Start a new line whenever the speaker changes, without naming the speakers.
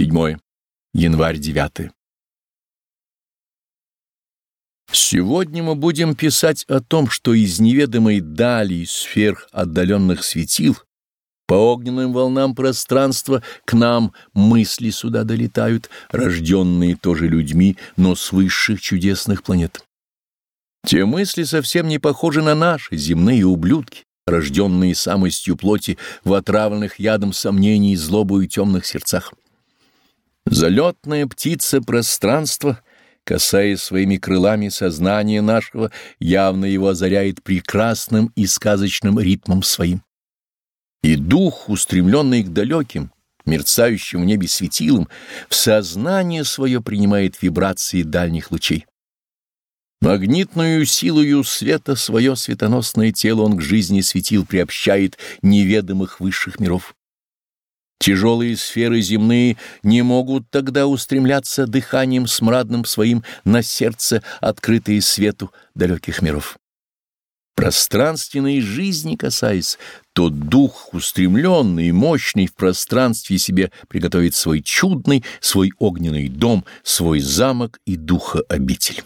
7. Январь 9. Сегодня мы будем писать о том, что из неведомой дали сфер отдаленных светил по огненным волнам пространства к нам мысли сюда долетают, рожденные тоже людьми, но с высших чудесных планет. Те мысли совсем не похожи на наши земные ублюдки, рожденные самостью плоти в отравленных ядом сомнений, злобу и темных сердцах. Залетная птица пространства, касаясь своими крылами сознания нашего, явно его озаряет прекрасным и сказочным ритмом своим. И дух, устремленный к далеким, мерцающим в небе светилам, в сознание свое принимает вибрации дальних лучей. Магнитную силою света свое светоносное тело он к жизни светил приобщает неведомых высших миров. Тяжелые сферы земные не могут тогда устремляться дыханием смрадным своим на сердце, открытые свету далеких миров. Пространственной жизни касаясь, то дух, устремленный и мощный в пространстве себе, приготовит свой чудный, свой огненный дом, свой замок и духа обитель.